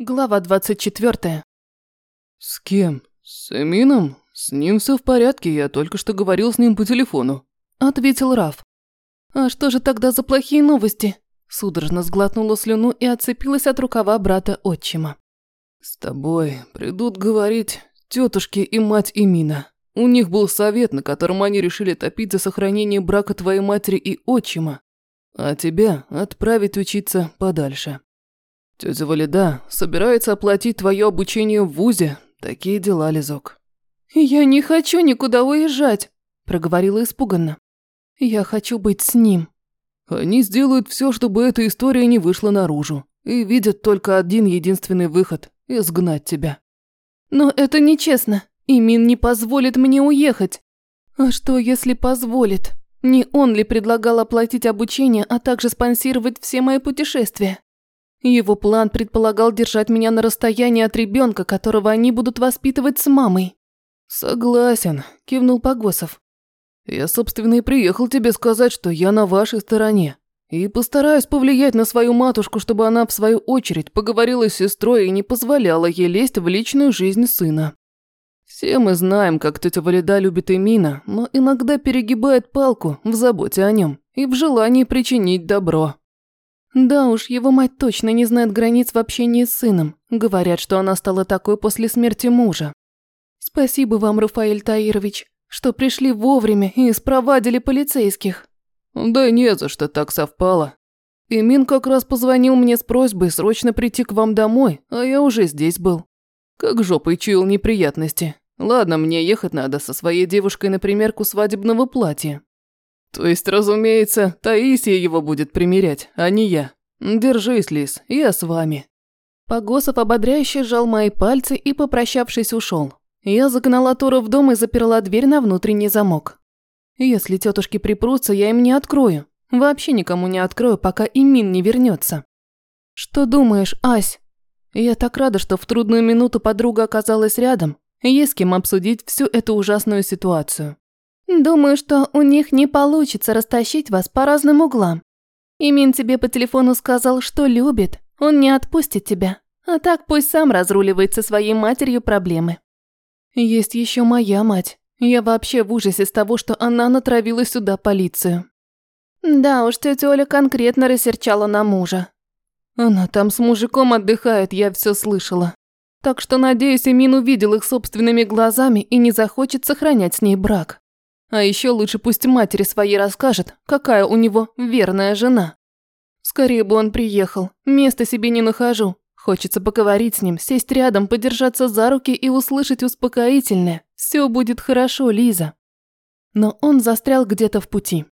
Глава 24. С кем? С Эмином? С ним все в порядке, я только что говорил с ним по телефону. Ответил Раф. А что же тогда за плохие новости? Судорожно сглотнула слюну и отцепилась от рукава брата отчима. С тобой придут говорить тетушки и мать Эмина. У них был совет, на котором они решили топить за сохранение брака твоей матери и отчима, а тебя отправить учиться подальше. Тетя Валида собирается оплатить твое обучение в ВУЗе. Такие дела, Лизок. «Я не хочу никуда уезжать», – проговорила испуганно. «Я хочу быть с ним». Они сделают все, чтобы эта история не вышла наружу. И видят только один единственный выход – изгнать тебя. Но это нечестно. Имин не позволит мне уехать. А что, если позволит? Не он ли предлагал оплатить обучение, а также спонсировать все мои путешествия? Его план предполагал держать меня на расстоянии от ребенка, которого они будут воспитывать с мамой. «Согласен», – кивнул Погосов. «Я, собственно, и приехал тебе сказать, что я на вашей стороне. И постараюсь повлиять на свою матушку, чтобы она, в свою очередь, поговорила с сестрой и не позволяла ей лезть в личную жизнь сына. Все мы знаем, как тетя Валида любит Эмина, но иногда перегибает палку в заботе о нем и в желании причинить добро. Да уж, его мать точно не знает границ в общении с сыном. Говорят, что она стала такой после смерти мужа. Спасибо вам, Рафаэль Таирович, что пришли вовремя и спровадили полицейских. Да не за что так совпало. Имин как раз позвонил мне с просьбой срочно прийти к вам домой, а я уже здесь был. Как жопой чуял неприятности. Ладно, мне ехать надо со своей девушкой на примерку свадебного платья. То есть, разумеется, Таисия его будет примерять, а не я. Держись, Лис, я с вами. Погосов ободряюще сжал мои пальцы и, попрощавшись, ушел. Я загнала Тора в дом и заперла дверь на внутренний замок. Если тетушки припрутся, я им не открою. Вообще никому не открою, пока Имин не вернется. Что думаешь, Ась? Я так рада, что в трудную минуту подруга оказалась рядом. Есть с кем обсудить всю эту ужасную ситуацию. Думаю, что у них не получится растащить вас по разным углам. Имин тебе по телефону сказал, что любит, он не отпустит тебя. А так пусть сам разруливает со своей матерью проблемы. Есть еще моя мать. Я вообще в ужасе с того, что она натравила сюда полицию. Да уж, тетя Оля конкретно рассерчала на мужа. Она там с мужиком отдыхает, я все слышала. Так что, надеюсь, Эмин увидел их собственными глазами и не захочет сохранять с ней брак. А еще лучше пусть матери своей расскажет, какая у него верная жена. Скорее бы он приехал, места себе не нахожу. Хочется поговорить с ним, сесть рядом, подержаться за руки и услышать успокоительное. Все будет хорошо, Лиза. Но он застрял где-то в пути.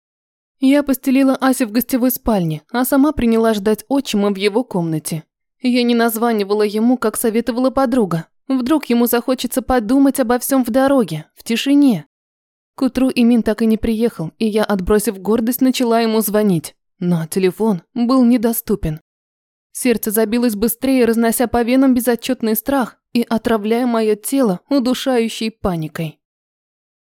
Я постелила Асе в гостевой спальне, а сама приняла ждать отчима в его комнате. Я не названивала ему, как советовала подруга. Вдруг ему захочется подумать обо всем в дороге, в тишине. К утру Имин так и не приехал, и я, отбросив гордость, начала ему звонить. Но телефон был недоступен. Сердце забилось быстрее, разнося по венам безотчетный страх и отравляя мое тело удушающей паникой.